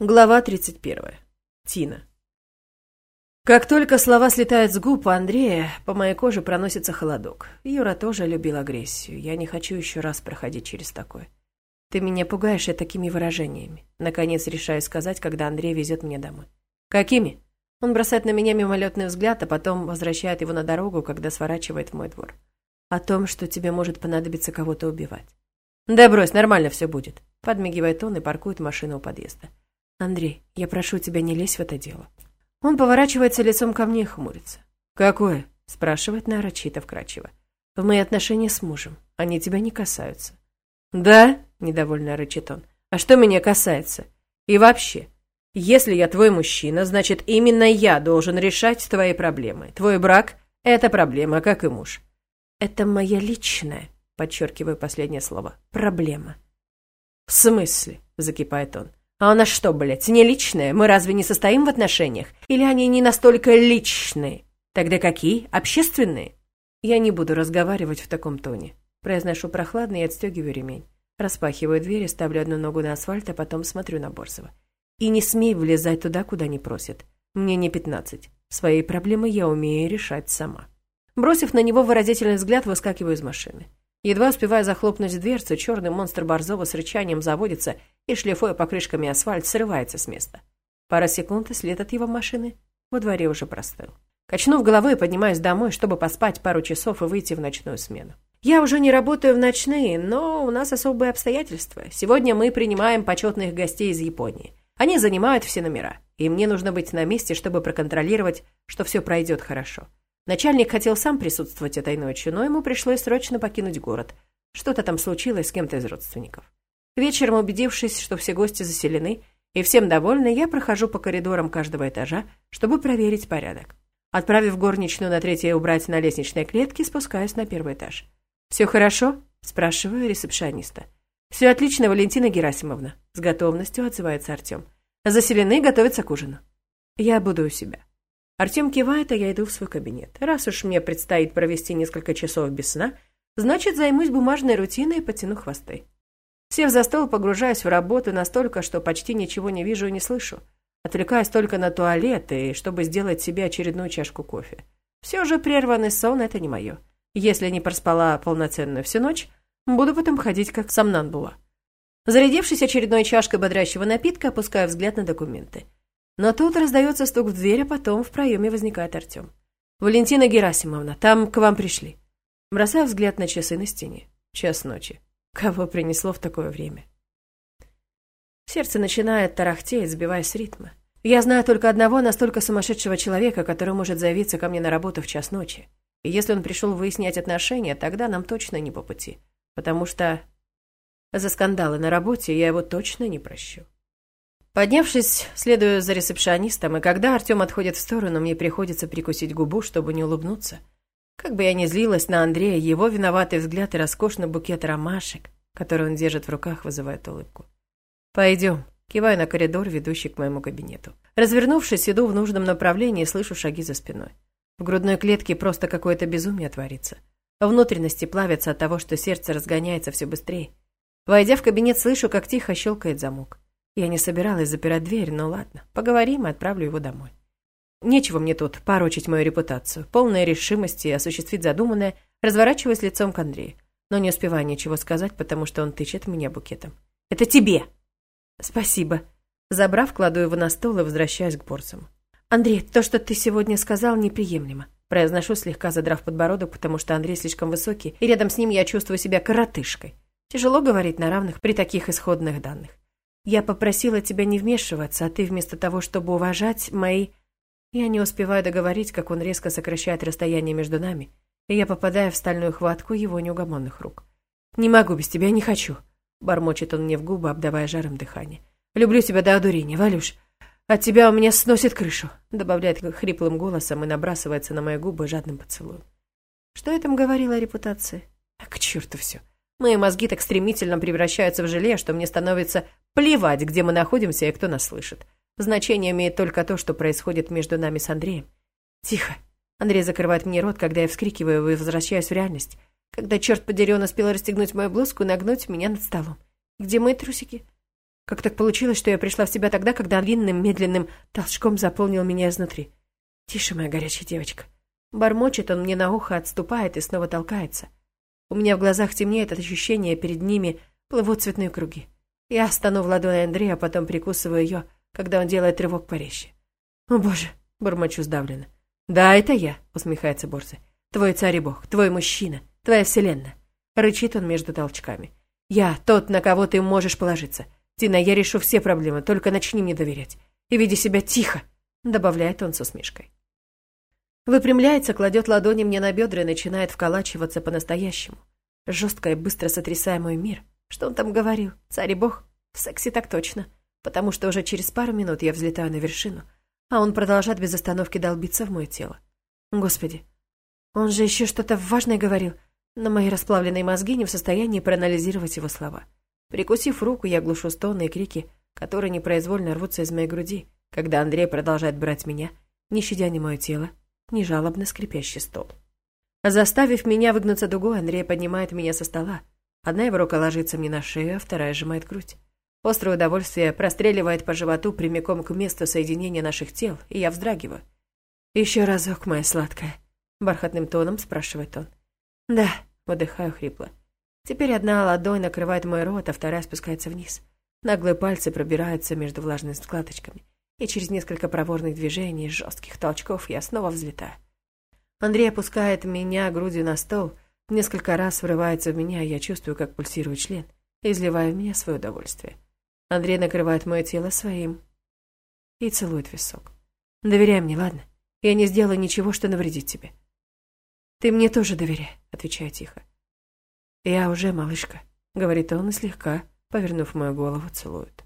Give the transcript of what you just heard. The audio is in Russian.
Глава 31. Тина. Как только слова слетают с губ Андрея, по моей коже проносится холодок. Юра тоже любил агрессию. Я не хочу еще раз проходить через такое. Ты меня пугаешь и такими выражениями. Наконец решаю сказать, когда Андрей везет меня домой. Какими? Он бросает на меня мимолетный взгляд, а потом возвращает его на дорогу, когда сворачивает в мой двор. О том, что тебе может понадобиться кого-то убивать. Да брось, нормально все будет. Подмигивает он и паркует машину у подъезда. «Андрей, я прошу тебя, не лезь в это дело». Он поворачивается лицом ко мне и хмурится. «Какое?» – спрашивает нарочито вкрадчиво. «В мои отношения с мужем. Они тебя не касаются». «Да?» – недовольно рычит он. «А что меня касается? И вообще, если я твой мужчина, значит, именно я должен решать твои проблемы. Твой брак – это проблема, как и муж». «Это моя личная», – подчеркиваю последнее слово, – «проблема». «В смысле?» – закипает он. А она что, блядь, не личная? Мы разве не состоим в отношениях? Или они не настолько личные? Тогда какие? Общественные? Я не буду разговаривать в таком тоне. Произношу прохладно и отстегиваю ремень. Распахиваю дверь и ставлю одну ногу на асфальт, а потом смотрю на Борзова. И не смей влезать туда, куда не просят. Мне не пятнадцать. Свои проблемы я умею решать сама. Бросив на него выразительный взгляд, выскакиваю из машины. Едва успевая захлопнуть дверцу, черный монстр Борзова с рычанием заводится и, шлифуя покрышками асфальт, срывается с места. Пара секунд, и след от его машины во дворе уже простыл. Качнув головой, поднимаюсь домой, чтобы поспать пару часов и выйти в ночную смену. Я уже не работаю в ночные, но у нас особые обстоятельства. Сегодня мы принимаем почетных гостей из Японии. Они занимают все номера, и мне нужно быть на месте, чтобы проконтролировать, что все пройдет хорошо. Начальник хотел сам присутствовать этой ночью, но ему пришлось срочно покинуть город. Что-то там случилось с кем-то из родственников. Вечером, убедившись, что все гости заселены и всем довольны, я прохожу по коридорам каждого этажа, чтобы проверить порядок. Отправив горничную на третье убрать на лестничной клетке, спускаюсь на первый этаж. «Все хорошо?» – спрашиваю ресепшониста. «Все отлично, Валентина Герасимовна», – с готовностью отзывается Артем. «Заселены, готовятся к ужину». «Я буду у себя». Артем кивает, а я иду в свой кабинет. Раз уж мне предстоит провести несколько часов без сна, значит, займусь бумажной рутиной и потяну хвосты. Сев за стол, погружаюсь в работу настолько, что почти ничего не вижу и не слышу. Отвлекаюсь только на туалет и чтобы сделать себе очередную чашку кофе. Все же прерванный сон – это не мое. Если не проспала полноценную всю ночь, буду потом ходить как сомнамбула. Зарядившись очередной чашкой бодрящего напитка, опускаю взгляд на документы – но тут раздается стук в дверь, а потом в проеме возникает Артем. «Валентина Герасимовна, там к вам пришли». Бросаю взгляд на часы на стене. Час ночи. Кого принесло в такое время? Сердце начинает тарахтеть, сбиваясь с ритма. Я знаю только одного настолько сумасшедшего человека, который может заявиться ко мне на работу в час ночи. И если он пришел выяснять отношения, тогда нам точно не по пути. Потому что за скандалы на работе я его точно не прощу. Поднявшись, следую за ресепшонистом, и когда Артем отходит в сторону, мне приходится прикусить губу, чтобы не улыбнуться. Как бы я ни злилась на Андрея, его виноватый взгляд и роскошный букет ромашек, который он держит в руках, вызывает улыбку. «Пойдем», киваю на коридор, ведущий к моему кабинету. Развернувшись, иду в нужном направлении и слышу шаги за спиной. В грудной клетке просто какое-то безумие творится. Внутренности плавятся от того, что сердце разгоняется все быстрее. Войдя в кабинет, слышу, как тихо щелкает замок. Я не собиралась запирать дверь, но ладно, поговорим и отправлю его домой. Нечего мне тут порочить мою репутацию. Полная решимости осуществить задуманное, разворачиваясь лицом к Андрею. Но не успеваю ничего сказать, потому что он тычет меня букетом. «Это тебе!» «Спасибо». Забрав, кладу его на стол и возвращаюсь к Борцам. «Андрей, то, что ты сегодня сказал, неприемлемо». Произношу, слегка задрав подбородок, потому что Андрей слишком высокий, и рядом с ним я чувствую себя коротышкой. Тяжело говорить на равных при таких исходных данных. Я попросила тебя не вмешиваться, а ты вместо того, чтобы уважать мои... Я не успеваю договорить, как он резко сокращает расстояние между нами, и я попадаю в стальную хватку его неугомонных рук. «Не могу без тебя, не хочу», — бормочет он мне в губы, обдавая жаром дыхание. «Люблю тебя до одурения, Валюш. От тебя у меня сносит крышу», — добавляет хриплым голосом и набрасывается на мои губы жадным поцелуем. Что я там говорила о репутации? А к черту все. Мои мозги так стремительно превращаются в желе, что мне становится плевать, где мы находимся и кто нас слышит. Значение имеет только то, что происходит между нами с Андреем. Тихо. Андрей закрывает мне рот, когда я вскрикиваю и возвращаюсь в реальность. Когда, черт подери, он успел расстегнуть мою блузку и нагнуть меня над столом. Где мои трусики? Как так получилось, что я пришла в себя тогда, когда винным медленным толчком заполнил меня изнутри? Тише, моя горячая девочка. Бормочет он мне на ухо, отступает и снова толкается. У меня в глазах темнеет от ощущения, перед ними плывут цветные круги. Я стану в ладони Андрея, а потом прикусываю ее, когда он делает рывок порезче. «О, боже!» — бормочу сдавленно. «Да, это я», — усмехается Борзе. «Твой царь и бог, твой мужчина, твоя вселенная». Рычит он между толчками. «Я тот, на кого ты можешь положиться. Тина, я решу все проблемы, только начни мне доверять. И веди себя тихо, добавляет он с усмешкой. Выпрямляется, кладет ладони мне на бедра и начинает вколачиваться по-настоящему. Жестко и быстро сотрясая мой мир. Что он там говорил? Царь и бог? В сексе так точно. Потому что уже через пару минут я взлетаю на вершину, а он продолжает без остановки долбиться в мое тело. Господи, он же еще что-то важное говорил, но мои расплавленные мозги не в состоянии проанализировать его слова. Прикусив руку, я глушу стоны и крики, которые непроизвольно рвутся из моей груди, когда Андрей продолжает брать меня, не щадя ни мое тело, ни жалобно скрипящий стол. Заставив меня выгнуться дугой, Андрей поднимает меня со стола. Одна его рука ложится мне на шею, а вторая сжимает грудь. Острое удовольствие простреливает по животу прямиком к месту соединения наших тел, и я вздрагиваю. «Еще разок, моя сладкая», — бархатным тоном спрашивает он. «Да», — выдыхаю хрипло. Теперь одна ладонь накрывает мой рот, а вторая спускается вниз. Наглые пальцы пробираются между влажными складочками, и через несколько проворных движений, жестких толчков я снова взлетаю. Андрей опускает меня грудью на стол, несколько раз врывается в меня, и я чувствую, как пульсирует член, изливая в меня свое удовольствие. Андрей накрывает мое тело своим и целует висок. «Доверяй мне, ладно? Я не сделаю ничего, что навредит тебе». «Ты мне тоже доверяй», — отвечаю тихо. «Я уже малышка», — говорит он и слегка, повернув мою голову, целует.